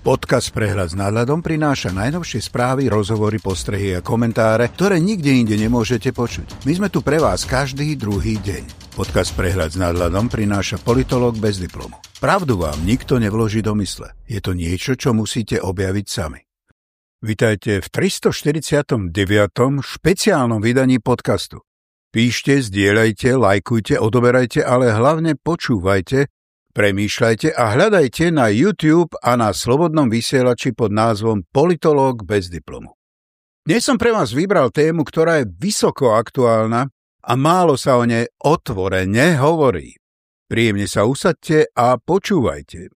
Podcast Prehľad s nadhľadom prináša najnovšie správy, rozhovory, postrehy a komentáre, ktoré nikde inde nemôžete počuť. My sme tu pre vás každý druhý deň. Podcast Prehľad s nadhľadom prináša politolog bez diplomu. Pravdu vám nikto nevloží do mysle. Je to niečo, čo musíte objaviť sami. Vitajte v 349. špeciálnom vydaní podcastu. Píšte, zdieľajte, lajkujte, odoberajte, ale hlavne počúvajte, Premýšľajte a hľadajte na YouTube a na slobodnom vysielači pod názvom Politológ bez diplomu. Dnes som pre vás vybral tému, ktorá je vysoko aktuálna a málo sa o nej otvorene hovorí. Príjemne sa usadte a počúvajte.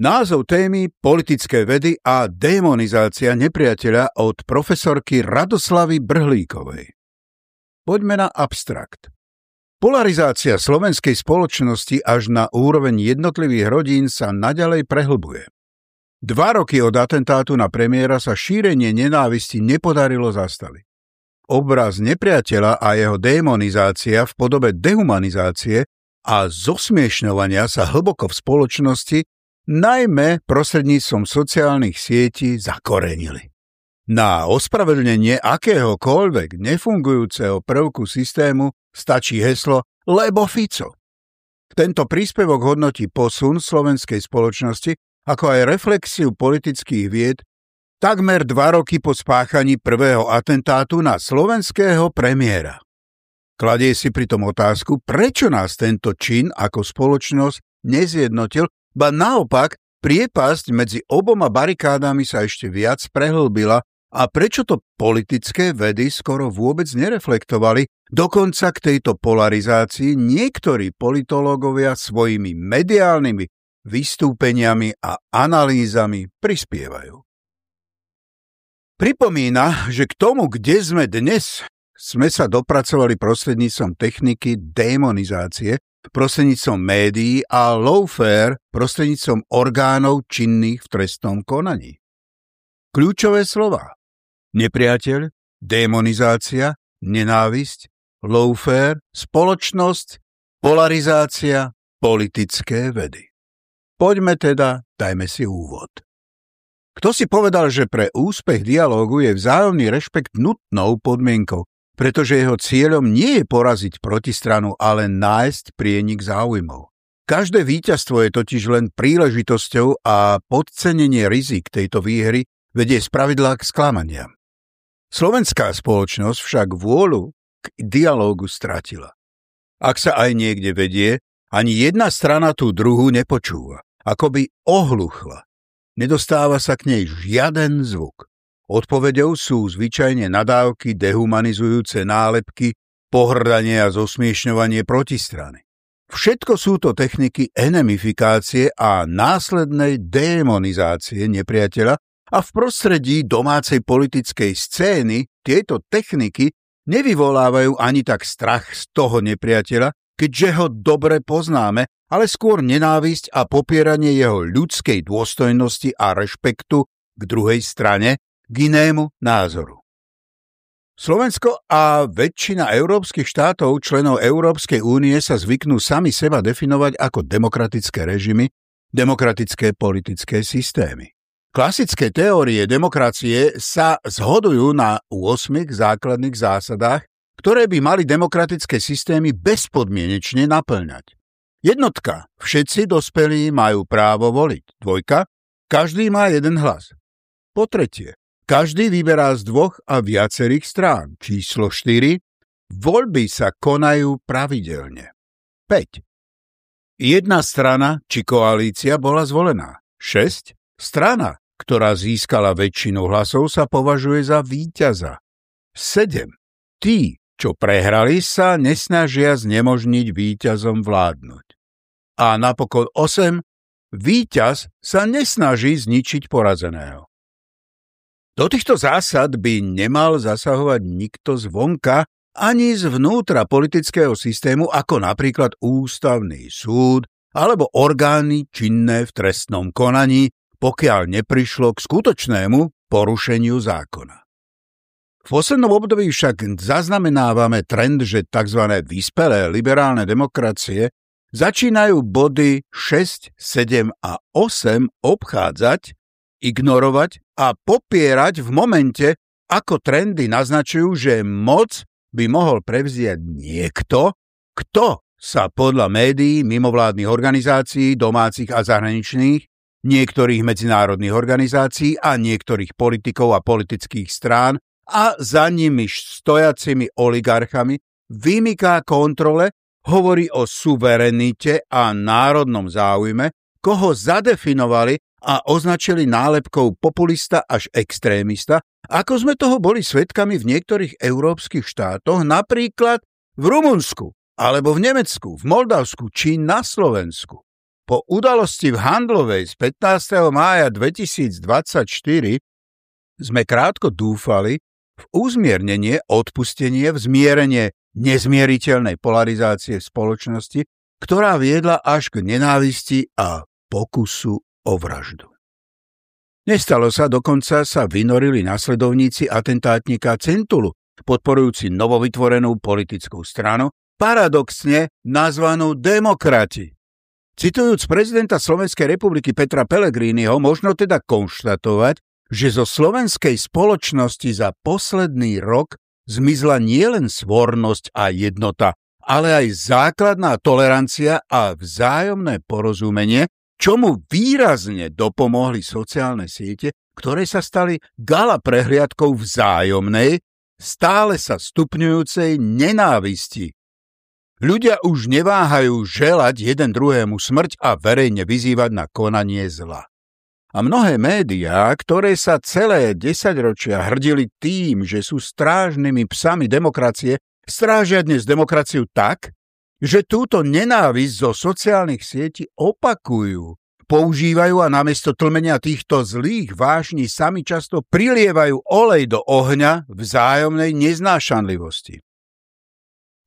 Názov témy Politické vedy a demonizácia nepriateľa od profesorky Radoslavy Brhlíkovej. Poďme na abstrakt. Polarizácia slovenskej spoločnosti až na úroveň jednotlivých rodín sa naďalej prehlbuje. Dva roky od atentátu na premiéra sa šírenie nenávisti nepodarilo zastaviť. Obraz nepriateľa a jeho demonizácia v podobe dehumanizácie a zosmiešňovania sa hlboko v spoločnosti, najmä prostredníctvom sociálnych sietí, zakorenili. Na ospravedlnenie akéhokoľvek nefungujúceho prvku systému stačí heslo Lebo Fico. Tento príspevok hodnotí posun slovenskej spoločnosti ako aj reflexiu politických vied takmer dva roky po spáchaní prvého atentátu na slovenského premiéra. Kladie si pritom otázku, prečo nás tento čin ako spoločnosť nezjednotil, ba naopak priepasť medzi oboma barikádami sa ešte viac prehlbila a prečo to politické vedy skoro vôbec nereflektovali, dokonca k tejto polarizácii niektorí politológovia svojimi mediálnymi vystúpeniami a analýzami prispievajú. Pripomína, že k tomu, kde sme dnes, sme sa dopracovali prostredníctvom techniky demonizácie, prostredníctvom médií a lawfare prostredníctvom orgánov činných v trestnom konaní. Kľúčové slova nepriateľ, demonizácia, nenávisť, lawfare, spoločnosť, polarizácia, politické vedy. Poďme teda, dajme si úvod. Kto si povedal, že pre úspech dialógu je vzájomný rešpekt nutnou podmienkou, pretože jeho cieľom nie je poraziť protistranu, ale nájsť prienik záujmov. Každé víťazstvo je totiž len príležitosťou a podcenenie rizik tejto výhry vedie spravidla k sklamaniam. Slovenská spoločnosť však vôľu k dialógu stratila. Ak sa aj niekde vedie, ani jedna strana tú druhú nepočúva, ako by ohluchla. Nedostáva sa k nej žiaden zvuk. Odpovedou sú zvyčajne nadávky dehumanizujúce nálepky, pohrdanie a zosmiešňovanie protistrany. Všetko sú to techniky enemifikácie a následnej demonizácie nepriateľa, a v prostredí domácej politickej scény tieto techniky nevyvolávajú ani tak strach z toho nepriateľa, keďže ho dobre poznáme, ale skôr nenávisť a popieranie jeho ľudskej dôstojnosti a rešpektu k druhej strane, k inému názoru. Slovensko a väčšina európskych štátov, členov Európskej únie sa zvyknú sami seba definovať ako demokratické režimy, demokratické politické systémy. Klasické teórie demokracie sa zhodujú na 8 základných zásadách, ktoré by mali demokratické systémy bezpodmienečne naplňať. Jednotka. Všetci dospelí majú právo voliť. Dvojka. Každý má jeden hlas. Po tretie. Každý vyberá z dvoch a viacerých strán. Číslo 4. Voľby sa konajú pravidelne. 5. Jedna strana či koalícia bola zvolená. 6. Strana, ktorá získala väčšinu hlasov, sa považuje za víťaza. 7. Tí, čo prehrali, sa nesnažia znemožniť víťazom vládnuť. A napokon 8. Víťaz sa nesnaží zničiť porazeného. Do týchto zásad by nemal zasahovať nikto zvonka ani zvnútra politického systému, ako napríklad ústavný súd alebo orgány činné v trestnom konaní, pokiaľ neprišlo k skutočnému porušeniu zákona. V poslednom období však zaznamenávame trend, že tzv. vyspelé liberálne demokracie začínajú body 6, 7 a 8 obchádzať, ignorovať a popierať v momente, ako trendy naznačujú, že moc by mohol prevziať niekto, kto sa podľa médií, mimovládnych organizácií, domácich a zahraničných, niektorých medzinárodných organizácií a niektorých politikov a politických strán a za nimi stojacimi oligarchami vymyká kontrole, hovorí o suverenite a národnom záujme, koho zadefinovali a označili nálepkou populista až extrémista, ako sme toho boli svetkami v niektorých európskych štátoch, napríklad v Rumunsku, alebo v Nemecku, v Moldavsku či na Slovensku. Po udalosti v Handlovej z 15. mája 2024 sme krátko dúfali v uzmiernenie, odpustenie, v zmierenie nezmieriteľnej polarizácie v spoločnosti, ktorá viedla až k nenávisti a pokusu o vraždu. Nestalo sa, dokonca sa vynorili nasledovníci atentátnika Centulu, podporujúci novovytvorenú politickú stranu, paradoxne nazvanú demokrati. Citujúc prezidenta Slovenskej republiky Petra Pellegriniho, možno teda konštatovať, že zo slovenskej spoločnosti za posledný rok zmizla nielen svornosť a jednota, ale aj základná tolerancia a vzájomné porozumenie, čomu výrazne dopomohli sociálne siete, ktoré sa stali gala prehliadkou vzájomnej, stále sa stupňujúcej nenávisti Ľudia už neváhajú želať jeden druhému smrť a verejne vyzývať na konanie zla. A mnohé médiá, ktoré sa celé desaťročia hrdili tým, že sú strážnymi psami demokracie, strážia dnes demokraciu tak, že túto nenávisť zo sociálnych sietí opakujú, používajú a namiesto tlmenia týchto zlých vášní sami často prilievajú olej do ohňa vzájomnej neznášanlivosti.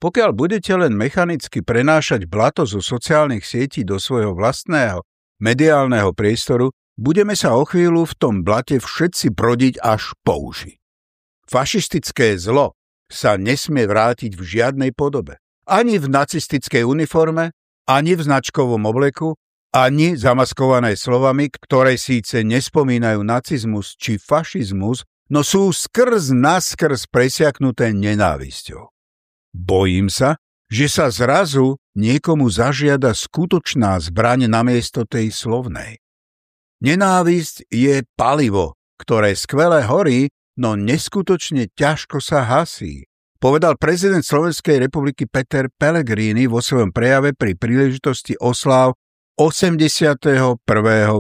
Pokiaľ budete len mechanicky prenášať blato zo sociálnych sietí do svojho vlastného mediálneho priestoru, budeme sa o chvíľu v tom blate všetci brodiť až po uši. Fašistické zlo sa nesmie vrátiť v žiadnej podobe. Ani v nacistickej uniforme, ani v značkovom obleku, ani zamaskované slovami, ktoré síce nespomínajú nacizmus či fašizmus, no sú skrz naskrz presiaknuté nenávisťou. Bojím sa, že sa zrazu niekomu zažiada skutočná zbraň namiesto tej slovnej. Nenávisť je palivo, ktoré skvele horí, no neskutočne ťažko sa hasí, povedal prezident Slovenskej republiky Peter Pellegrini vo svojom prejave pri príležitosti oslav 81.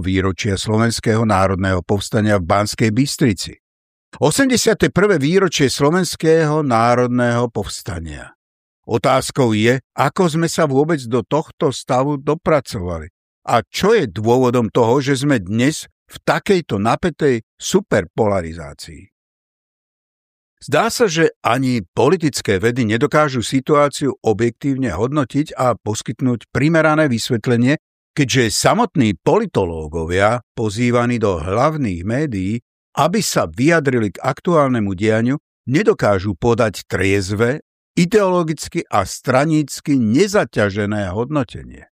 výročia Slovenského národného povstania v Banskej Bystrici. 81. výročie Slovenského národného povstania. Otázkou je, ako sme sa vôbec do tohto stavu dopracovali. A čo je dôvodom toho, že sme dnes v takejto napätej superpolarizácii? Zdá sa, že ani politické vedy nedokážu situáciu objektívne hodnotiť a poskytnúť primerané vysvetlenie, keďže samotní politológovia, pozývaní do hlavných médií, aby sa vyjadrili k aktuálnemu dianiu, nedokážu podať triezve, ideologicky a stranícky nezaťažené hodnotenie.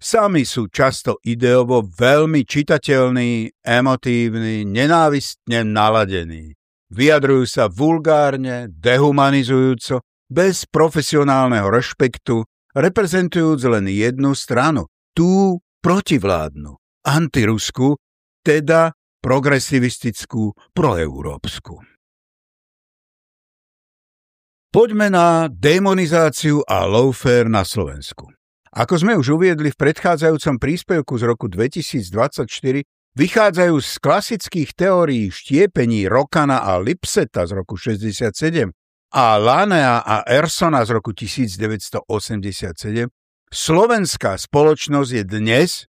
Sami sú často ideovo veľmi čitateľní, emotívni, nenávistne naladení. Vyjadrujú sa vulgárne, dehumanizujúco, bez profesionálneho rešpektu, reprezentujúc len jednu stranu, tú protivládnu, antirusku, teda progresivistickú, proeurópsku. Poďme na demonizáciu a lawfare na Slovensku. Ako sme už uviedli v predchádzajúcom príspevku z roku 2024, vychádzajú z klasických teórií štiepení Rokana a Lipseta z roku 67 a Lanea a Ersona z roku 1987, slovenská spoločnosť je dnes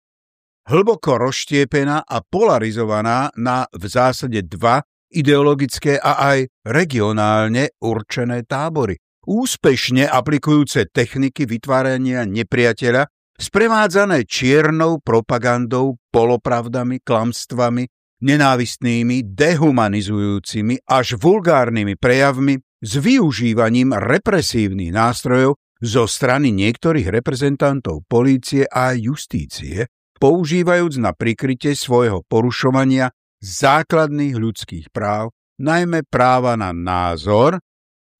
hlboko rozštiepená a polarizovaná na v zásade dva ideologické a aj regionálne určené tábory, úspešne aplikujúce techniky vytvárania nepriateľa, sprevádzané čiernou propagandou, polopravdami, klamstvami, nenávistnými, dehumanizujúcimi až vulgárnymi prejavmi s využívaním represívnych nástrojov zo strany niektorých reprezentantov polície a justície, používajúc na prikrytie svojho porušovania základných ľudských práv, najmä práva na názor,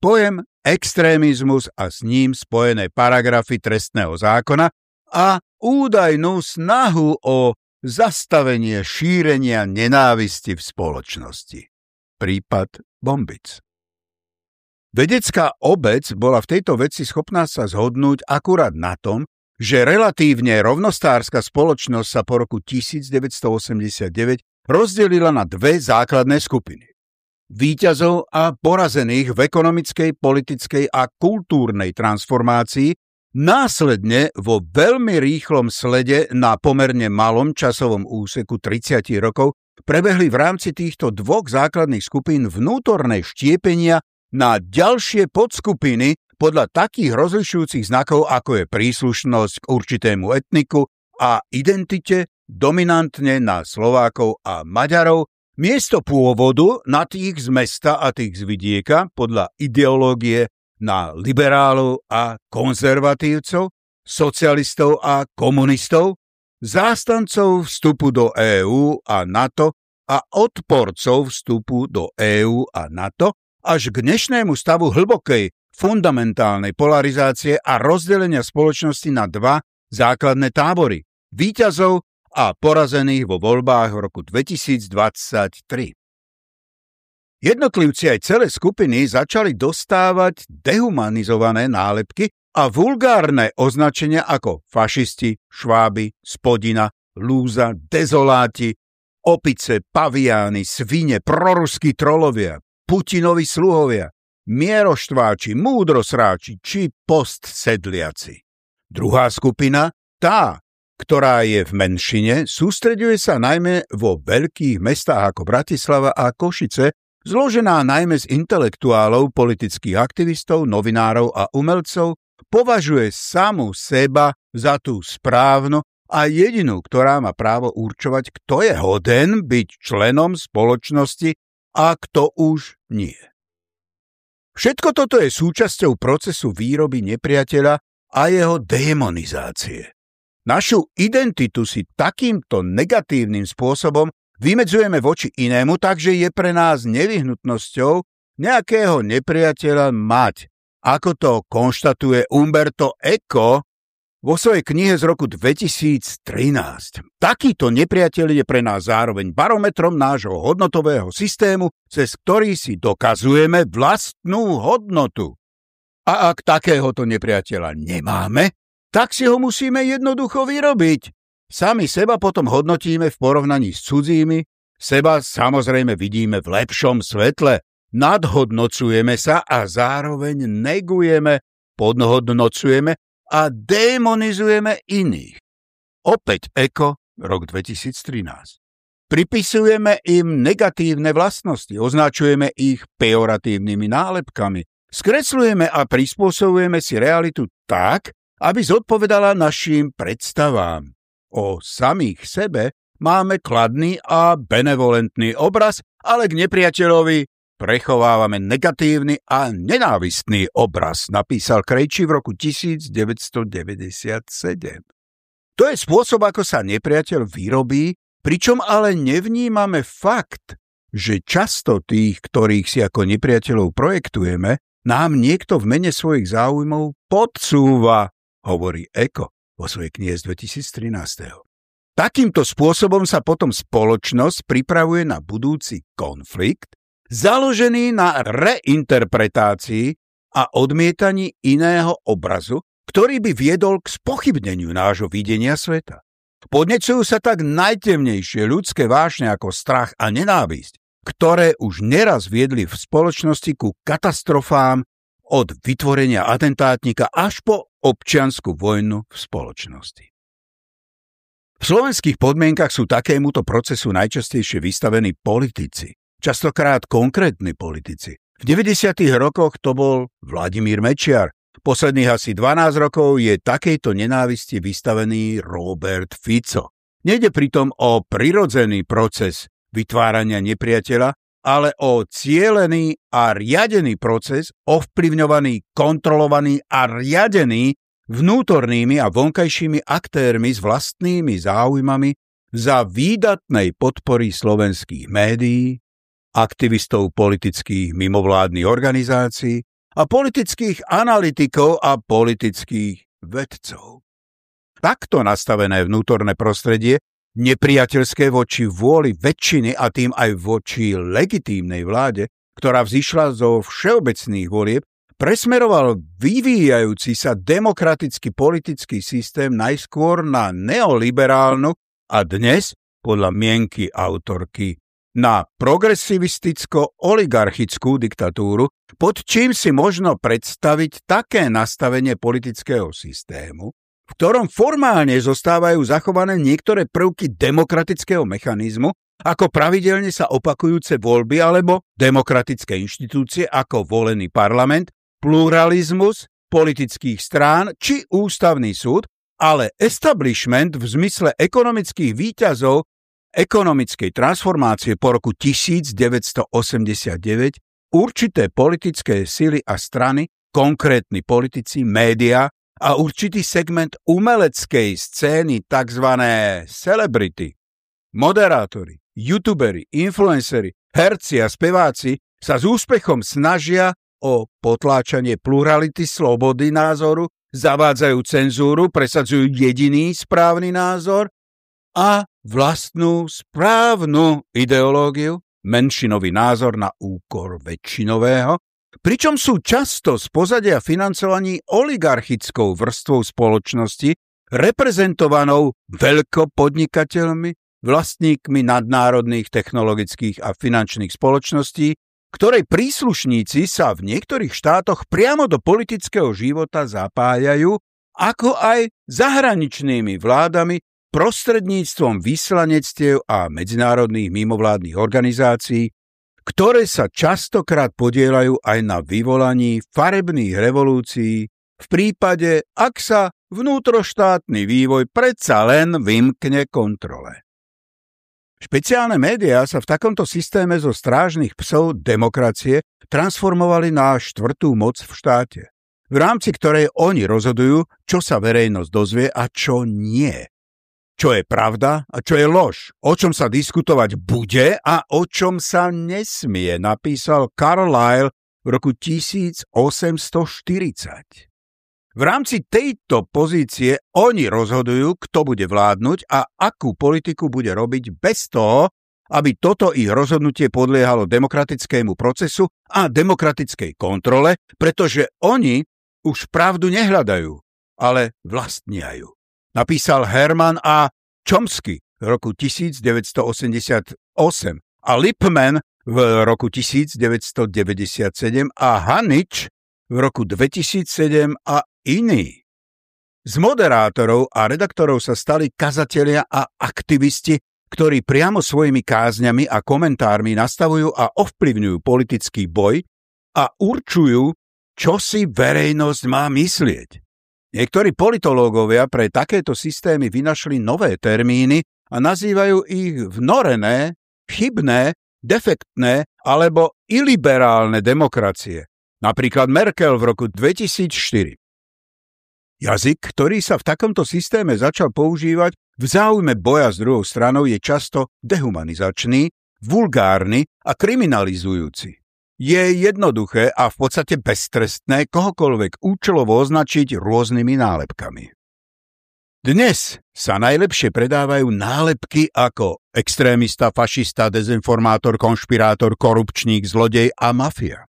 pojem extrémizmus a s ním spojené paragrafy trestného zákona a údajnú snahu o zastavenie šírenia nenávisti v spoločnosti. Prípad Bombic. Vedecká obec bola v tejto veci schopná sa zhodnúť akurát na tom, že relatívne rovnostárska spoločnosť sa po roku 1989 rozdelila na dve základné skupiny. Výťazov a porazených v ekonomickej, politickej a kultúrnej transformácii následne vo veľmi rýchlom slede na pomerne malom časovom úseku 30 rokov prebehli v rámci týchto dvoch základných skupín vnútorné štiepenia na ďalšie podskupiny podľa takých rozlišujúcich znakov, ako je príslušnosť k určitému etniku a identite, dominantne na Slovákov a Maďarov, miesto pôvodu na tých z mesta a tých z vidieka podľa ideológie na liberálov a konzervatívcov, socialistov a komunistov, zástancov vstupu do EÚ a NATO a odporcov vstupu do EÚ a NATO až k dnešnému stavu hlbokej fundamentálnej polarizácie a rozdelenia spoločnosti na dva základné tábory – výťazov a porazených vo voľbách v roku 2023. Jednotlivci aj celé skupiny začali dostávať dehumanizované nálepky a vulgárne označenia ako fašisti, šváby, spodina, lúza, dezoláti, opice, paviány, svine, proruskí trolovia, Putinovi sluhovia, mieroštváči, múdrosráči či postsedliaci. Druhá skupina, tá, ktorá je v menšine, sústreďuje sa najmä vo veľkých mestách ako Bratislava a Košice, zložená najmä z intelektuálov, politických aktivistov, novinárov a umelcov, považuje samu seba za tú správnu a jedinú, ktorá má právo určovať, kto je hoden byť členom spoločnosti a kto už nie. Všetko toto je súčasťou procesu výroby nepriateľa a jeho demonizácie. Našu identitu si takýmto negatívnym spôsobom vymedzujeme voči inému, takže je pre nás nevyhnutnosťou nejakého nepriateľa mať. Ako to konštatuje Umberto Eco vo svojej knihe z roku 2013. Takýto nepriateľ je pre nás zároveň barometrom nášho hodnotového systému, cez ktorý si dokazujeme vlastnú hodnotu. A ak takéhoto nepriateľa nemáme, tak si ho musíme jednoducho vyrobiť. Sami seba potom hodnotíme v porovnaní s cudzími, seba samozrejme vidíme v lepšom svetle, nadhodnocujeme sa a zároveň negujeme, podhodnocujeme a demonizujeme iných. Opäť Eko, rok 2013. Pripisujeme im negatívne vlastnosti, označujeme ich pejoratívnymi nálepkami, skreslujeme a prispôsobujeme si realitu tak, aby zodpovedala našim predstavám. O samých sebe máme kladný a benevolentný obraz, ale k nepriateľovi prechovávame negatívny a nenávistný obraz, napísal Krejči v roku 1997. To je spôsob, ako sa nepriateľ vyrobí, pričom ale nevnímame fakt, že často tých, ktorých si ako nepriateľov projektujeme, nám niekto v mene svojich záujmov podsúva, hovorí Eko vo svojej knihe z 2013. Takýmto spôsobom sa potom spoločnosť pripravuje na budúci konflikt, založený na reinterpretácii a odmietaní iného obrazu, ktorý by viedol k spochybneniu nášho videnia sveta. Podnecujú sa tak najtemnejšie ľudské vášne ako strach a nenávisť, ktoré už neraz viedli v spoločnosti ku katastrofám od vytvorenia atentátnika až po občiansku vojnu v spoločnosti. V slovenských podmienkach sú takémuto procesu najčastejšie vystavení politici, častokrát konkrétni politici. V 90. rokoch to bol Vladimír Mečiar. Posledných asi 12 rokov je takejto nenávisti vystavený Robert Fico. Nejde pritom o prirodzený proces vytvárania nepriateľa, ale o cielený a riadený proces, ovplyvňovaný, kontrolovaný a riadený vnútornými a vonkajšími aktérmi s vlastnými záujmami za výdatnej podpory slovenských médií, aktivistov politických mimovládnych organizácií a politických analytikov a politických vedcov. Takto nastavené vnútorné prostredie, nepriateľské voči vôli väčšiny a tým aj voči legitímnej vláde, ktorá vzýšla zo všeobecných volieb, presmeroval vyvíjajúci sa demokratický politický systém najskôr na neoliberálnu a dnes, podľa mienky autorky na progresivisticko-oligarchickú diktatúru, pod čím si možno predstaviť také nastavenie politického systému, v ktorom formálne zostávajú zachované niektoré prvky demokratického mechanizmu, ako pravidelne sa opakujúce voľby alebo demokratické inštitúcie ako volený parlament, pluralizmus politických strán či ústavný súd, ale establishment v zmysle ekonomických výťazov ekonomickej transformácie po roku 1989 určité politické sily a strany, konkrétni politici, média a určitý segment umeleckej scény tzv. celebrity, moderátori, youtuberi, influenceri, herci a speváci sa s úspechom snažia o potláčanie plurality slobody názoru, zavádzajú cenzúru, presadzujú jediný správny názor a vlastnú správnu ideológiu, menšinový názor na úkor väčšinového, pričom sú často z pozadia financovaní oligarchickou vrstvou spoločnosti, reprezentovanou veľkopodnikateľmi, vlastníkmi nadnárodných technologických a finančných spoločností, ktorej príslušníci sa v niektorých štátoch priamo do politického života zapájajú, ako aj zahraničnými vládami prostredníctvom vyslanectiev a medzinárodných mimovládnych organizácií, ktoré sa častokrát podielajú aj na vyvolaní farebných revolúcií v prípade, ak sa vnútroštátny vývoj predsa len vymkne kontrole. Špeciálne médiá sa v takomto systéme zo strážnych psov demokracie transformovali na štvrtú moc v štáte, v rámci ktorej oni rozhodujú, čo sa verejnosť dozvie a čo nie čo je pravda a čo je lož, o čom sa diskutovať bude a o čom sa nesmie, napísal Carlyle v roku 1840. V rámci tejto pozície oni rozhodujú, kto bude vládnuť a akú politiku bude robiť bez toho, aby toto ich rozhodnutie podliehalo demokratickému procesu a demokratickej kontrole, pretože oni už pravdu nehľadajú, ale vlastniajú napísal Herman A. Chomsky v roku 1988 a Lipman v roku 1997 a Hanič v roku 2007 a iní. Z moderátorov a redaktorov sa stali kazatelia a aktivisti, ktorí priamo svojimi kázňami a komentármi nastavujú a ovplyvňujú politický boj a určujú, čo si verejnosť má myslieť. Niektorí politológovia pre takéto systémy vynašli nové termíny a nazývajú ich vnorené, chybné, defektné alebo iliberálne demokracie. Napríklad Merkel v roku 2004. Jazyk, ktorý sa v takomto systéme začal používať v záujme boja s druhou stranou, je často dehumanizačný, vulgárny a kriminalizujúci je jednoduché a v podstate beztrestné kohokoľvek účelovo označiť rôznymi nálepkami. Dnes sa najlepšie predávajú nálepky ako extrémista, fašista, dezinformátor, konšpirátor, korupčník, zlodej a mafia.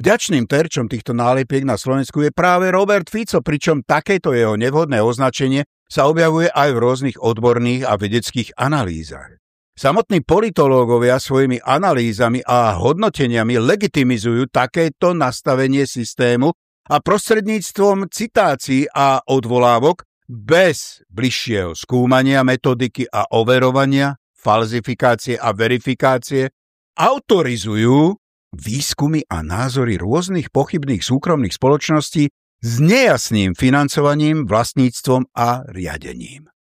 Vďačným terčom týchto nálepiek na Slovensku je práve Robert Fico, pričom takéto jeho nevhodné označenie sa objavuje aj v rôznych odborných a vedeckých analýzach. Samotní politológovia svojimi analýzami a hodnoteniami legitimizujú takéto nastavenie systému a prostredníctvom citácií a odvolávok bez bližšieho skúmania metodiky a overovania, falzifikácie a verifikácie autorizujú výskumy a názory rôznych pochybných súkromných spoločností s nejasným financovaním, vlastníctvom a riadením.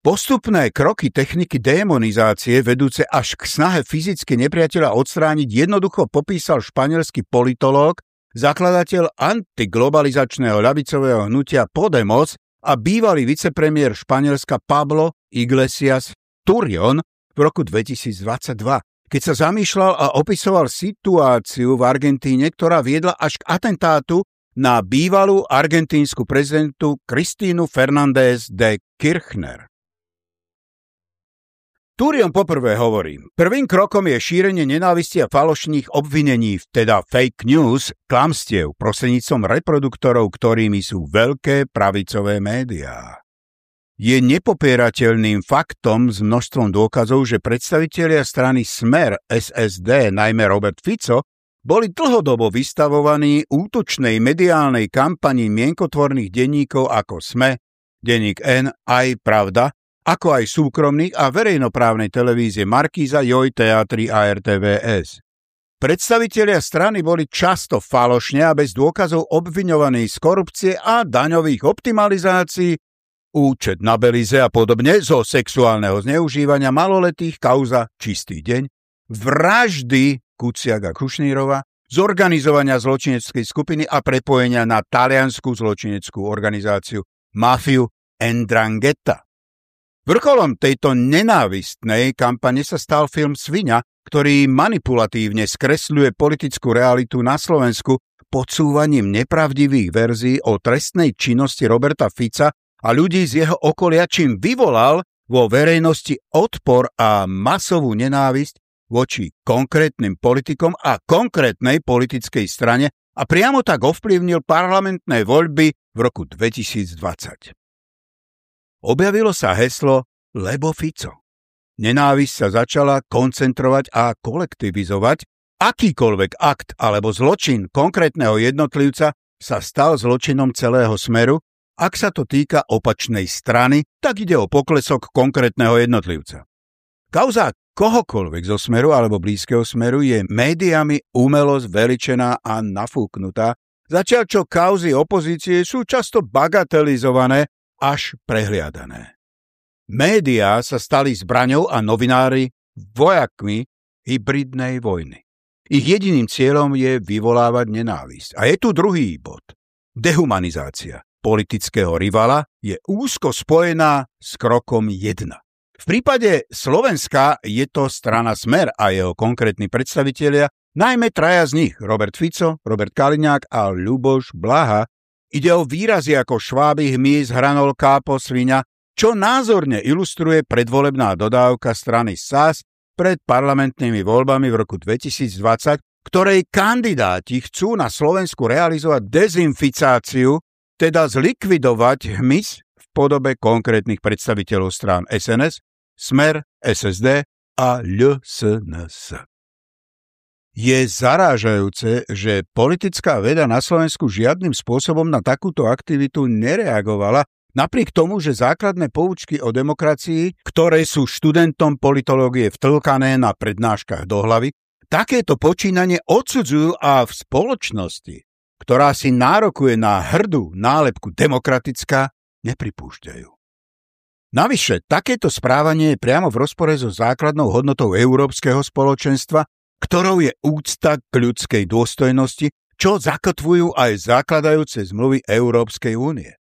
Postupné kroky techniky demonizácie vedúce až k snahe fyzicky nepriateľa odstrániť jednoducho popísal španielský politológ, zakladateľ antiglobalizačného ľavicového hnutia Podemos a bývalý vicepremiér Španielska Pablo Iglesias Turion v roku 2022, keď sa zamýšľal a opisoval situáciu v Argentíne, ktorá viedla až k atentátu na bývalú argentínsku prezidentu Kristínu Fernández de Kirchner. Turion poprvé hovorí, prvým krokom je šírenie nenávisti a falošných obvinení, teda fake news, klamstiev, prosenicom reproduktorov, ktorými sú veľké pravicové médiá. Je nepopierateľným faktom s množstvom dôkazov, že predstavitelia strany Smer SSD, najmä Robert Fico, boli dlhodobo vystavovaní útočnej mediálnej kampani mienkotvorných denníkov ako SME, denník N, aj Pravda, ako aj súkromných a verejnoprávnej televízie Markíza, Joj, Teatry a RTVS. Predstavitelia strany boli často falošne a bez dôkazov obviňovaní z korupcie a daňových optimalizácií, účet na Belize a podobne, zo sexuálneho zneužívania maloletých, kauza Čistý deň, vraždy Kuciaka Kušnírova, zorganizovania zločineckej skupiny a prepojenia na taliansku zločineckú organizáciu Mafiu Endrangheta. Vrcholom tejto nenávistnej kampane sa stal film Svinia, ktorý manipulatívne skresľuje politickú realitu na Slovensku podsúvaním nepravdivých verzií o trestnej činnosti Roberta Fica a ľudí z jeho okolia, čím vyvolal vo verejnosti odpor a masovú nenávisť voči konkrétnym politikom a konkrétnej politickej strane a priamo tak ovplyvnil parlamentné voľby v roku 2020 objavilo sa heslo Lebo Fico. Nenávisť sa začala koncentrovať a kolektivizovať. Akýkoľvek akt alebo zločin konkrétneho jednotlivca sa stal zločinom celého smeru, ak sa to týka opačnej strany, tak ide o poklesok konkrétneho jednotlivca. Kauza kohokoľvek zo smeru alebo blízkeho smeru je médiami umelo zveličená a nafúknutá, zatiaľ čo kauzy opozície sú často bagatelizované až prehliadané. Médiá sa stali zbraňou a novinári vojakmi hybridnej vojny. Ich jediným cieľom je vyvolávať nenávisť. A je tu druhý bod. Dehumanizácia politického rivala je úzko spojená s krokom 1. V prípade Slovenska je to strana Smer a jeho konkrétni predstavitelia, najmä traja z nich, Robert Fico, Robert Kaliňák a Ľuboš Blaha, Ide o výrazy ako šváby, hmyz, hranol, kápo, svinia, čo názorne ilustruje predvolebná dodávka strany SAS pred parlamentnými voľbami v roku 2020, ktorej kandidáti chcú na Slovensku realizovať dezinficáciu, teda zlikvidovať hmyz v podobe konkrétnych predstaviteľov strán SNS, Smer, SSD a LSNS. Je zarážajúce, že politická veda na Slovensku žiadnym spôsobom na takúto aktivitu nereagovala, napriek tomu, že základné poučky o demokracii, ktoré sú študentom politológie vtlkané na prednáškach do hlavy, takéto počínanie odsudzujú a v spoločnosti, ktorá si nárokuje na hrdú nálepku demokratická, nepripúšťajú. Navyše, takéto správanie je priamo v rozpore so základnou hodnotou európskeho spoločenstva ktorou je úcta k ľudskej dôstojnosti, čo zakotvujú aj zakladajúce zmluvy Európskej únie.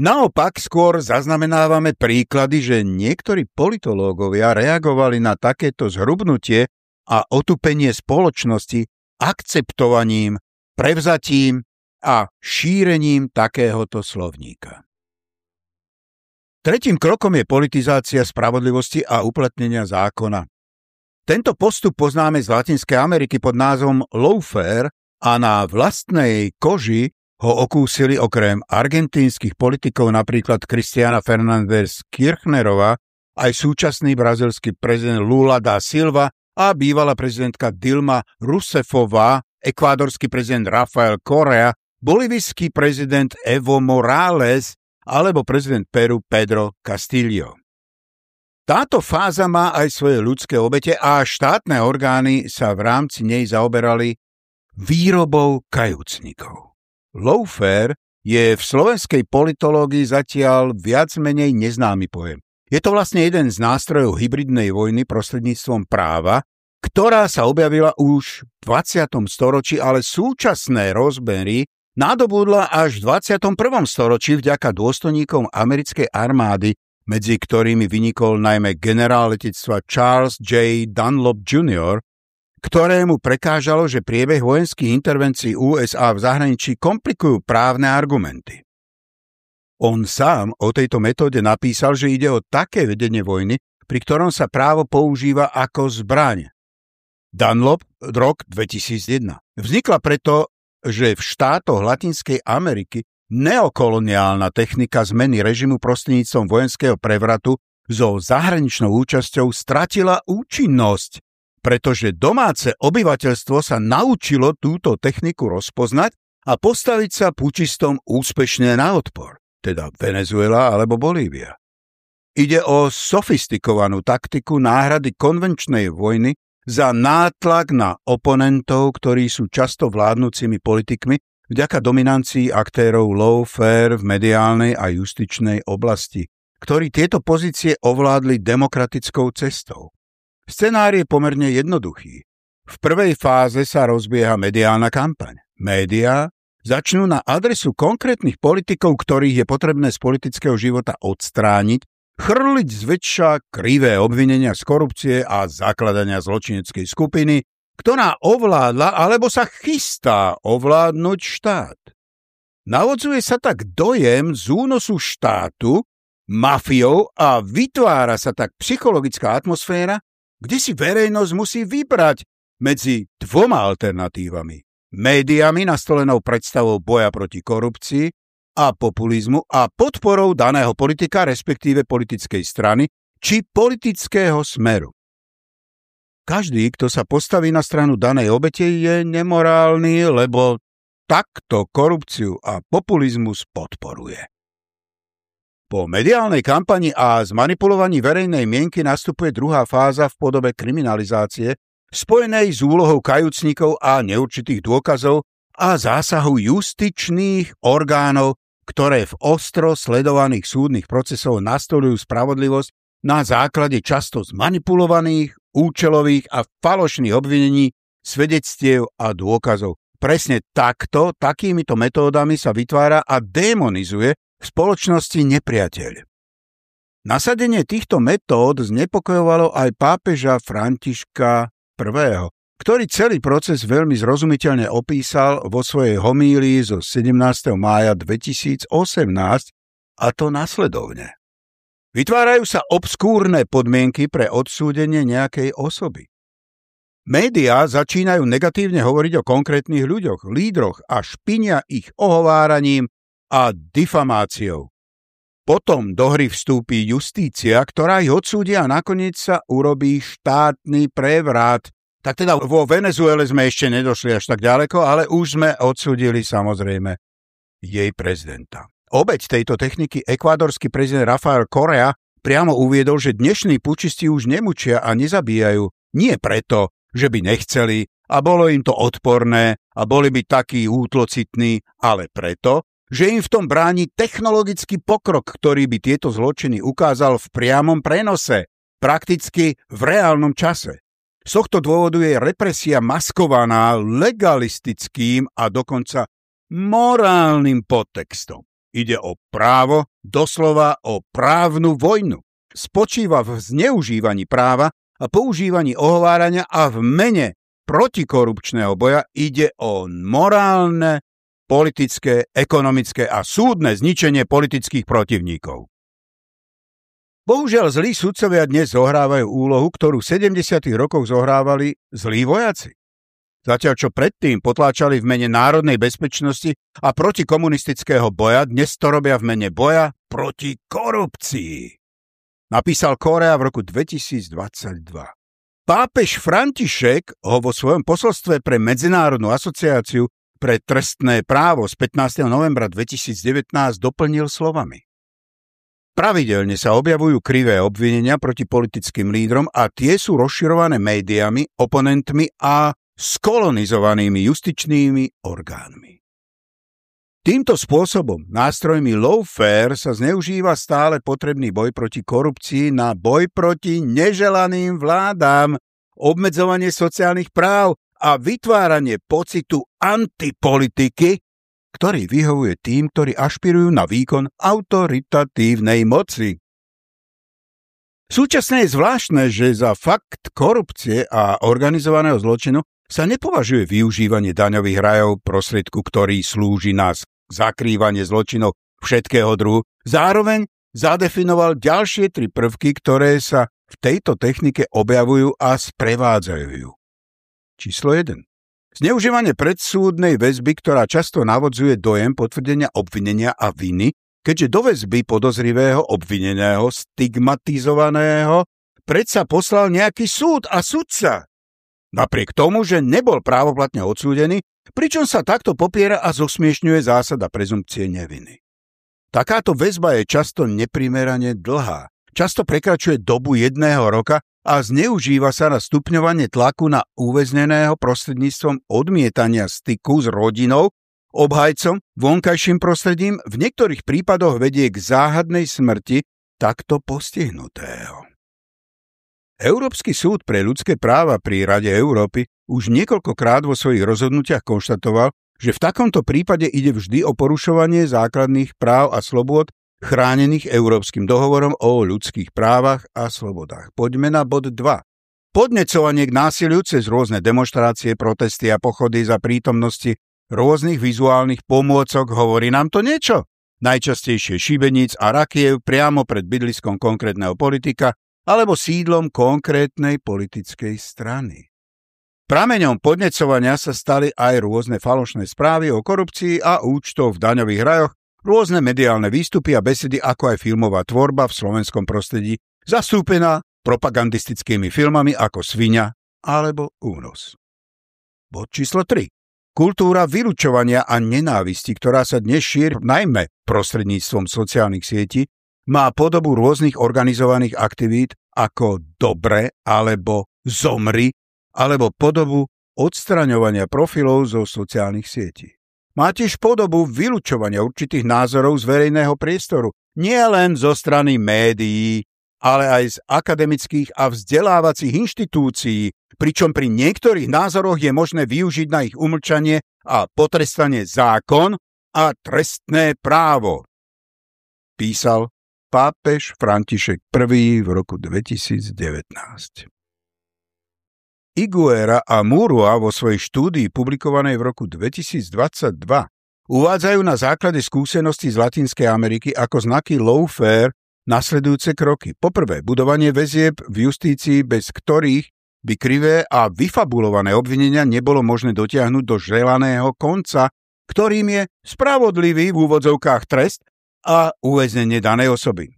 Naopak skôr zaznamenávame príklady, že niektorí politológovia reagovali na takéto zhrubnutie a otupenie spoločnosti akceptovaním, prevzatím a šírením takéhoto slovníka. Tretím krokom je politizácia spravodlivosti a uplatnenia zákona. Tento postup poznáme z Latinskej Ameriky pod názvom lawfare a na vlastnej koži ho okúsili okrem argentínskych politikov napríklad Cristiana Fernández Kirchnerova, aj súčasný brazilský prezident Lula da Silva a bývalá prezidentka Dilma Rousseffová, ekvádorský prezident Rafael Correa, bolivijský prezident Evo Morales alebo prezident Peru Pedro Castillo. Táto fáza má aj svoje ľudské obete a štátne orgány sa v rámci nej zaoberali výrobou kajúcnikov. Lawfare je v slovenskej politológii zatiaľ viac menej neznámy pojem. Je to vlastne jeden z nástrojov hybridnej vojny prostredníctvom práva, ktorá sa objavila už v 20. storočí, ale súčasné rozbery nadobudla až v 21. storočí vďaka dôstojníkom americkej armády, medzi ktorými vynikol najmä generál letectva Charles J. Dunlop Jr., ktorému prekážalo, že priebeh vojenských intervencií USA v zahraničí komplikujú právne argumenty. On sám o tejto metóde napísal, že ide o také vedenie vojny, pri ktorom sa právo používa ako zbraň. Dunlop, rok 2001. Vznikla preto, že v štátoch Latinskej Ameriky neokoloniálna technika zmeny režimu prostredníctvom vojenského prevratu so zahraničnou účasťou stratila účinnosť, pretože domáce obyvateľstvo sa naučilo túto techniku rozpoznať a postaviť sa pučistom úspešne na odpor teda Venezuela alebo Bolívia. Ide o sofistikovanú taktiku náhrady konvenčnej vojny za nátlak na oponentov, ktorí sú často vládnúcimi politikmi vďaka dominancii aktérov lawfare v mediálnej a justičnej oblasti, ktorí tieto pozície ovládli demokratickou cestou. Scenár je pomerne jednoduchý. V prvej fáze sa rozbieha mediálna kampaň. Média začnú na adresu konkrétnych politikov, ktorých je potrebné z politického života odstrániť, chrliť zväčša krivé obvinenia z korupcie a zakladania zločineckej skupiny, ktorá ovládla alebo sa chystá ovládnuť štát. Navodzuje sa tak dojem z únosu štátu, mafiou a vytvára sa tak psychologická atmosféra, kde si verejnosť musí vybrať medzi dvoma alternatívami médiami nastolenou predstavou boja proti korupcii a populizmu a podporou daného politika, respektíve politickej strany či politického smeru. Každý, kto sa postaví na stranu danej obete, je nemorálny, lebo takto korupciu a populizmus podporuje. Po mediálnej kampani a zmanipulovaní verejnej mienky nastupuje druhá fáza v podobe kriminalizácie spojenej s úlohou kajúcnikov a neurčitých dôkazov a zásahu justičných orgánov, ktoré v ostro sledovaných súdnych procesov nastolujú spravodlivosť na základe často zmanipulovaných, účelových a falošných obvinení, svedectiev a dôkazov. Presne takto, takýmito metódami sa vytvára a demonizuje v spoločnosti nepriateľ. Nasadenie týchto metód znepokojovalo aj pápeža Františka ktorý celý proces veľmi zrozumiteľne opísal vo svojej homílii zo 17. mája 2018 a to nasledovne. Vytvárajú sa obskúrne podmienky pre odsúdenie nejakej osoby. Média začínajú negatívne hovoriť o konkrétnych ľuďoch, lídroch a špinia ich ohováraním a difamáciou. Potom do hry vstúpi justícia, ktorá ich odsúdi a nakoniec sa urobí štátny prevrat. Tak teda vo Venezuele sme ešte nedošli až tak ďaleko, ale už sme odsúdili samozrejme jej prezidenta. Obeď tejto techniky ekvádorský prezident Rafael Korea priamo uviedol, že dnešní pučisti už nemučia a nezabíjajú. Nie preto, že by nechceli a bolo im to odporné a boli by takí útlocitní, ale preto, že im v tom bráni technologický pokrok, ktorý by tieto zločiny ukázal v priamom prenose, prakticky v reálnom čase. Z tohto dôvodu je represia maskovaná legalistickým a dokonca morálnym podtextom. Ide o právo, doslova o právnu vojnu. Spočíva v zneužívaní práva a používaní ohovárania a v mene protikorupčného boja ide o morálne politické, ekonomické a súdne zničenie politických protivníkov. Bohužiaľ zlí sudcovia dnes zohrávajú úlohu, ktorú v 70. rokoch zohrávali zlí vojaci. Zatiaľ čo predtým potláčali v mene národnej bezpečnosti a protikomunistického boja, dnes to robia v mene boja proti korupcii. Napísal Korea v roku 2022. Pápež František ho vo svojom posolstve pre Medzinárodnú asociáciu pre trestné právo z 15. novembra 2019 doplnil slovami. Pravidelne sa objavujú krivé obvinenia proti politickým lídrom a tie sú rozširované médiami, oponentmi a skolonizovanými justičnými orgánmi. Týmto spôsobom, nástrojmi lawfare, sa zneužíva stále potrebný boj proti korupcii na boj proti neželaným vládám, obmedzovanie sociálnych práv a vytváranie pocitu antipolitiky, ktorý vyhovuje tým, ktorí ašpirujú na výkon autoritatívnej moci. Súčasne je zvláštne, že za fakt korupcie a organizovaného zločinu sa nepovažuje využívanie daňových rajov prostriedku, ktorý slúži na zakrývanie zločinov všetkého druhu. Zároveň zadefinoval ďalšie tri prvky, ktoré sa v tejto technike objavujú a sprevádzajú. Číslo 1. Zneužívanie predsúdnej väzby, ktorá často navodzuje dojem potvrdenia obvinenia a viny, keďže do väzby podozrivého obvineného, stigmatizovaného, predsa poslal nejaký súd a sudca. Napriek tomu, že nebol právoplatne odsúdený, pričom sa takto popiera a zosmiešňuje zásada prezumpcie neviny. Takáto väzba je často neprimerane dlhá, často prekračuje dobu jedného roka a zneužíva sa na stupňovanie tlaku na uväzneného prostredníctvom odmietania styku s rodinou, obhajcom, vonkajším prostredím, v niektorých prípadoch vedie k záhadnej smrti takto postihnutého. Európsky súd pre ľudské práva pri Rade Európy už niekoľkokrát vo svojich rozhodnutiach konštatoval, že v takomto prípade ide vždy o porušovanie základných práv a slobôd chránených Európskym dohovorom o ľudských právach a slobodách. Poďme na bod 2. Podnecovanie k násiliu cez rôzne demonstrácie, protesty a pochody za prítomnosti rôznych vizuálnych pomôcok hovorí nám to niečo. Najčastejšie šibeníc a rakiev priamo pred bydliskom konkrétneho politika alebo sídlom konkrétnej politickej strany. Prameňom podnecovania sa stali aj rôzne falošné správy o korupcii a účtov v daňových rajoch, rôzne mediálne výstupy a besedy, ako aj filmová tvorba v slovenskom prostredí, zastúpená propagandistickými filmami ako Svinia alebo Únos. Bod číslo 3. Kultúra vylučovania a nenávisti, ktorá sa dnes šíri najmä prostredníctvom sociálnych sietí, má podobu rôznych organizovaných aktivít ako dobre alebo zomri, alebo podobu odstraňovania profilov zo sociálnych sietí. Má tiež podobu vylučovania určitých názorov z verejného priestoru, nie len zo strany médií, ale aj z akademických a vzdelávacích inštitúcií, pričom pri niektorých názoroch je možné využiť na ich umlčanie a potrestanie zákon a trestné právo. Písal pápež František I v roku 2019. Iguera a Murua vo svojej štúdii publikovanej v roku 2022 uvádzajú na základe skúseností z Latinskej Ameriky ako znaky lawfare nasledujúce kroky. Poprvé, budovanie väzieb v justícii, bez ktorých by krivé a vyfabulované obvinenia nebolo možné dotiahnuť do želaného konca, ktorým je spravodlivý v úvodzovkách trest a uväznenie danej osoby.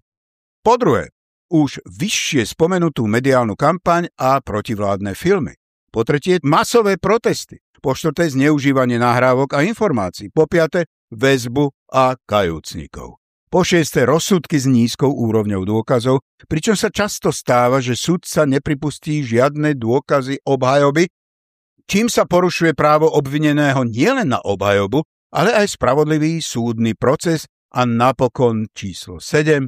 Po druhé, už vyššie spomenutú mediálnu kampaň a protivládne filmy. Po tretie, masové protesty. Po štvrté, zneužívanie nahrávok a informácií. Po piate, väzbu a kajúcnikov. Po šiesté, rozsudky s nízkou úrovňou dôkazov, pričom sa často stáva, že sudca nepripustí žiadne dôkazy obhajoby, čím sa porušuje právo obvineného nielen na obhajobu, ale aj spravodlivý súdny proces a napokon číslo 7.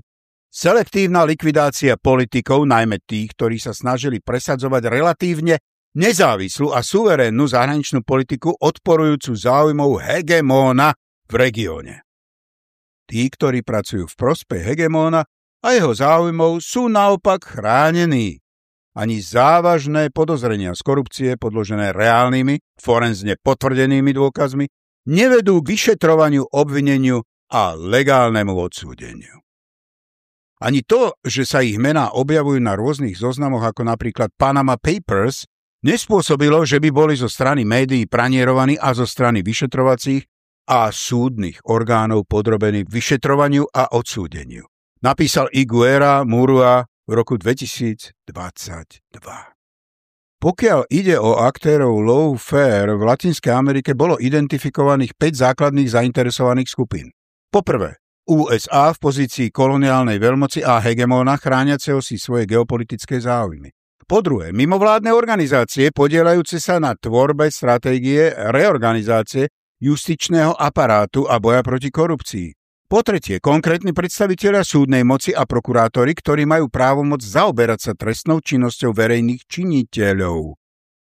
Selektívna likvidácia politikov, najmä tých, ktorí sa snažili presadzovať relatívne nezávislú a suverénnu zahraničnú politiku odporujúcu záujmov hegemóna v regióne. Tí, ktorí pracujú v prospech hegemóna a jeho záujmov, sú naopak chránení. Ani závažné podozrenia z korupcie podložené reálnymi, forenzne potvrdenými dôkazmi nevedú k vyšetrovaniu, obvineniu a legálnemu odsúdeniu. Ani to, že sa ich mená objavujú na rôznych zoznamoch ako napríklad Panama Papers, nespôsobilo, že by boli zo strany médií pranierovaní a zo strany vyšetrovacích a súdnych orgánov podrobení vyšetrovaniu a odsúdeniu. Napísal Iguera Murua v roku 2022. Pokiaľ ide o aktérov low fair, v Latinskej Amerike bolo identifikovaných 5 základných zainteresovaných skupín. Poprvé, USA v pozícii koloniálnej veľmoci a hegemóna chrániaceho si svoje geopolitické záujmy. Po druhé, mimovládne organizácie podielajúce sa na tvorbe stratégie reorganizácie justičného aparátu a boja proti korupcii. Po tretie, konkrétni predstavitelia súdnej moci a prokurátori, ktorí majú právomoc zaoberať sa trestnou činnosťou verejných činiteľov.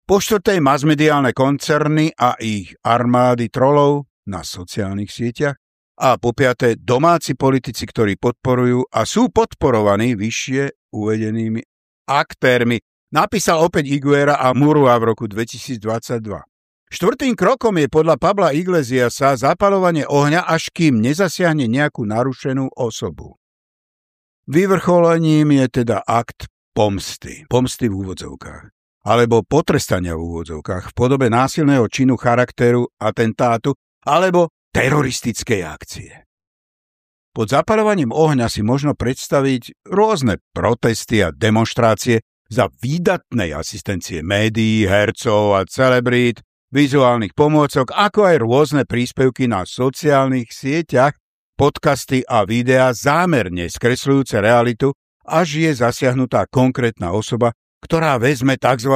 Po štvrté, masmediálne koncerny a ich armády trolov na sociálnych sieťach. A po piaté, domáci politici, ktorí podporujú a sú podporovaní vyššie uvedenými aktérmi. Napísal opäť Iguera a Murua v roku 2022. Štvrtým krokom je podľa Pabla Iglesiasa zapalovanie ohňa, až kým nezasiahne nejakú narušenú osobu. Vyvrcholením je teda akt pomsty. Pomsty v úvodzovkách. Alebo potrestania v úvodzovkách v podobe násilného činu charakteru, atentátu alebo teroristickej akcie. Pod zapalovaním ohňa si možno predstaviť rôzne protesty a demonstrácie za výdatnej asistencie médií, hercov a celebrít, vizuálnych pomôcok, ako aj rôzne príspevky na sociálnych sieťach, podcasty a videá zámerne skresľujúce realitu, až je zasiahnutá konkrétna osoba, ktorá vezme tzv.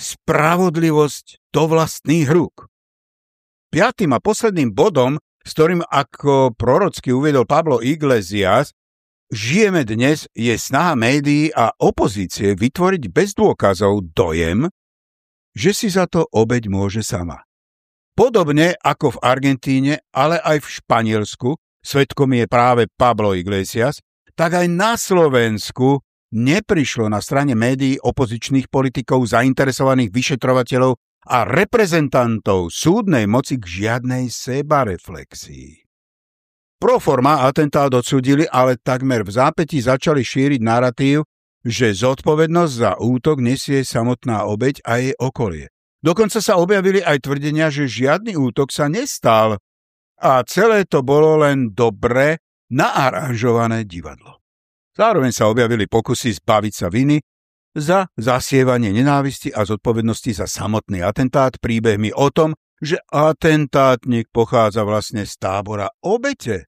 spravodlivosť do vlastných rúk. Piatým a posledným bodom, s ktorým ako prorocky uviedol Pablo Iglesias, žijeme dnes, je snaha médií a opozície vytvoriť bez dôkazov dojem, že si za to obeď môže sama. Podobne ako v Argentíne, ale aj v Španielsku, svetkom je práve Pablo Iglesias, tak aj na Slovensku neprišlo na strane médií opozičných politikov, zainteresovaných vyšetrovateľov a reprezentantov súdnej moci k žiadnej sebareflexii. Proforma atentát odsudili, ale takmer v zápäti začali šíriť narratív, že zodpovednosť za útok nesie samotná obeď a jej okolie. Dokonca sa objavili aj tvrdenia, že žiadny útok sa nestal a celé to bolo len dobre naaranžované divadlo. Zároveň sa objavili pokusy zbaviť sa viny za zasievanie nenávisti a zodpovednosti za samotný atentát príbehmi o tom, že atentátnik pochádza vlastne z tábora obete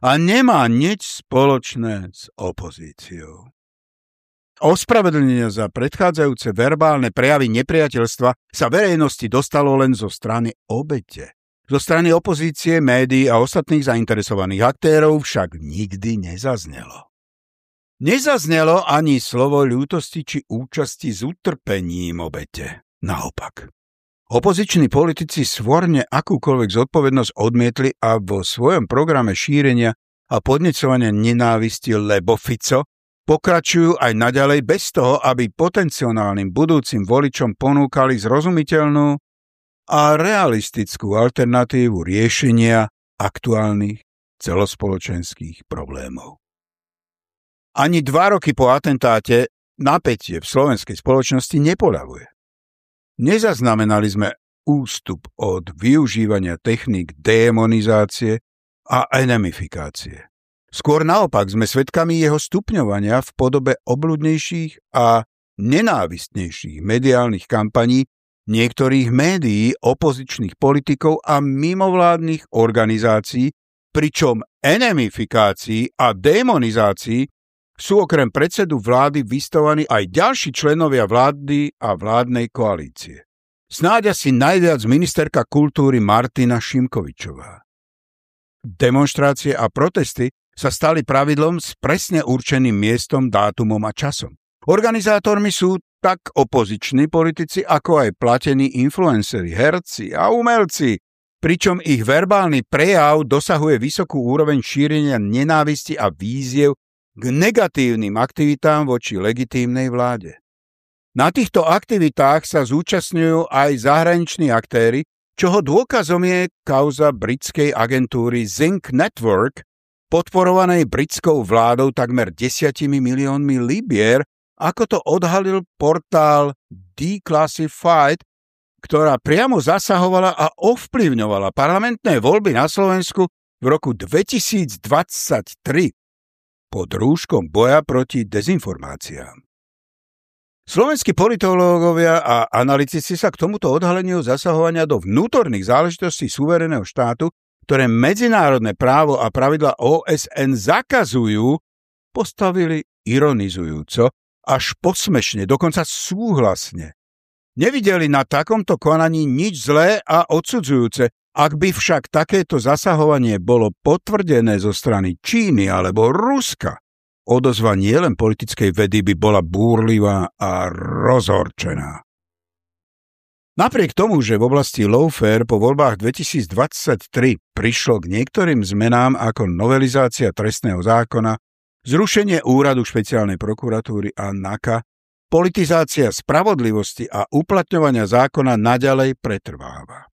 a nemá nič spoločné s opozíciou. Ospravedlnenia za predchádzajúce verbálne prejavy nepriateľstva sa verejnosti dostalo len zo strany obete. Zo strany opozície, médií a ostatných zainteresovaných aktérov však nikdy nezaznelo. Nezaznelo ani slovo ľútosti či účasti s utrpením obete. Naopak. Opoziční politici svorne akúkoľvek zodpovednosť odmietli a vo svojom programe šírenia a podnecovania nenávisti, lebo Fico pokračujú aj naďalej bez toho, aby potenciálnym budúcim voličom ponúkali zrozumiteľnú a realistickú alternatívu riešenia aktuálnych celospoločenských problémov. Ani dva roky po atentáte napätie v slovenskej spoločnosti nepoľavuje. Nezaznamenali sme ústup od využívania techník demonizácie a enemifikácie. Skôr naopak sme svedkami jeho stupňovania v podobe obľudnejších a nenávistnejších mediálnych kampaní niektorých médií, opozičných politikov a mimovládnych organizácií, pričom enemifikácii a demonizácii sú okrem predsedu vlády vystovaní aj ďalší členovia vlády a vládnej koalície. Snáď asi najviac ministerka kultúry Martina Šimkovičová. Demonstrácie a protesty sa stali pravidlom s presne určeným miestom, dátumom a časom. Organizátormi sú tak opoziční politici, ako aj platení influenceri, herci a umelci, pričom ich verbálny prejav dosahuje vysokú úroveň šírenia nenávisti a víziev k negatívnym aktivitám voči legitímnej vláde. Na týchto aktivitách sa zúčastňujú aj zahraniční aktéry, čoho dôkazom je kauza britskej agentúry Zinc Network, podporovanej britskou vládou takmer desiatimi miliónmi libier, ako to odhalil portál Declassified, ktorá priamo zasahovala a ovplyvňovala parlamentné voľby na Slovensku v roku 2023 pod rúškom boja proti dezinformáciám. Slovenskí politológovia a analytici sa k tomuto odhaleniu zasahovania do vnútorných záležitostí suvereného štátu ktoré medzinárodné právo a pravidla OSN zakazujú, postavili ironizujúco, až posmešne, dokonca súhlasne. Nevideli na takomto konaní nič zlé a odsudzujúce, Ak by však takéto zasahovanie bolo potvrdené zo strany Číny alebo Ruska, odozva nielen politickej vedy by bola búrlivá a rozhorčená. Napriek tomu, že v oblasti lawfare po voľbách 2023 prišlo k niektorým zmenám ako novelizácia trestného zákona, zrušenie úradu špeciálnej prokuratúry a NAKA, politizácia spravodlivosti a uplatňovania zákona naďalej pretrváva.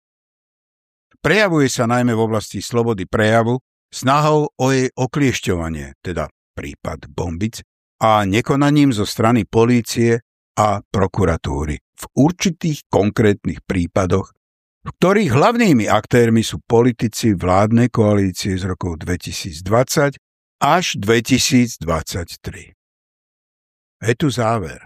Prejavuje sa najmä v oblasti slobody prejavu, snahou o jej okliešťovanie, teda prípad Bombic, a nekonaním zo strany polície a prokuratúry v určitých konkrétnych prípadoch, v ktorých hlavnými aktérmi sú politici vládnej koalície z rokov 2020 až 2023. Je tu záver.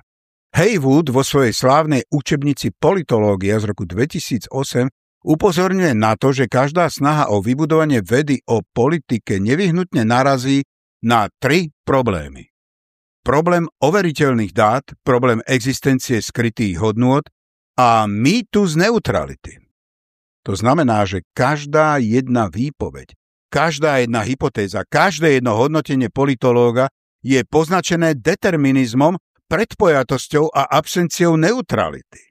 Haywood vo svojej slávnej učebnici politológia z roku 2008 Upozorňuje na to, že každá snaha o vybudovanie vedy o politike nevyhnutne narazí na tri problémy. Problém overiteľných dát, problém existencie skrytých hodnôt a mýtus neutrality. To znamená, že každá jedna výpoveď, každá jedna hypotéza, každé jedno hodnotenie politológa je poznačené determinizmom, predpojatosťou a absenciou neutrality.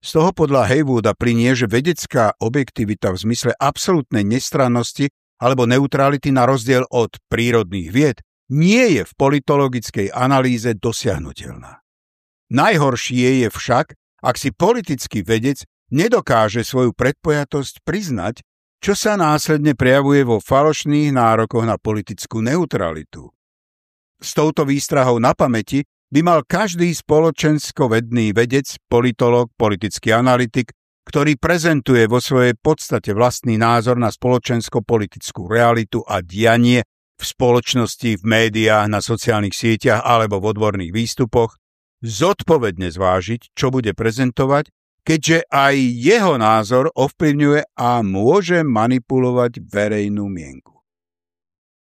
Z toho podľa Haywooda plinie, že vedecká objektivita v zmysle absolútnej nestrannosti alebo neutrality na rozdiel od prírodných vied nie je v politologickej analýze dosiahnutelná. Najhoršie je však, ak si politický vedec nedokáže svoju predpojatosť priznať, čo sa následne prejavuje vo falošných nárokoch na politickú neutralitu. S touto výstrahou na pamäti by mal každý spoločensko-vedný vedec, politolog, politický analytik, ktorý prezentuje vo svojej podstate vlastný názor na spoločensko-politickú realitu a dianie v spoločnosti, v médiách, na sociálnych sieťach alebo v odborných výstupoch, zodpovedne zvážiť, čo bude prezentovať, keďže aj jeho názor ovplyvňuje a môže manipulovať verejnú mienku.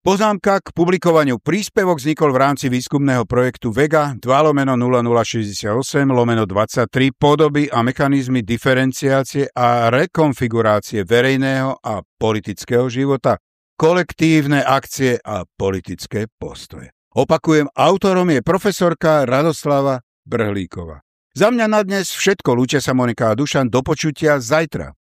Poznámka k publikovaniu príspevok vznikol v rámci výskumného projektu VEGA 2 lomeno 0068 lomeno 23 podoby a mechanizmy diferenciácie a rekonfigurácie verejného a politického života, kolektívne akcie a politické postoje. Opakujem, autorom je profesorka Radoslava Brhlíková. Za mňa na dnes všetko. Lúčia sa Monika a Dušan. Do počutia zajtra.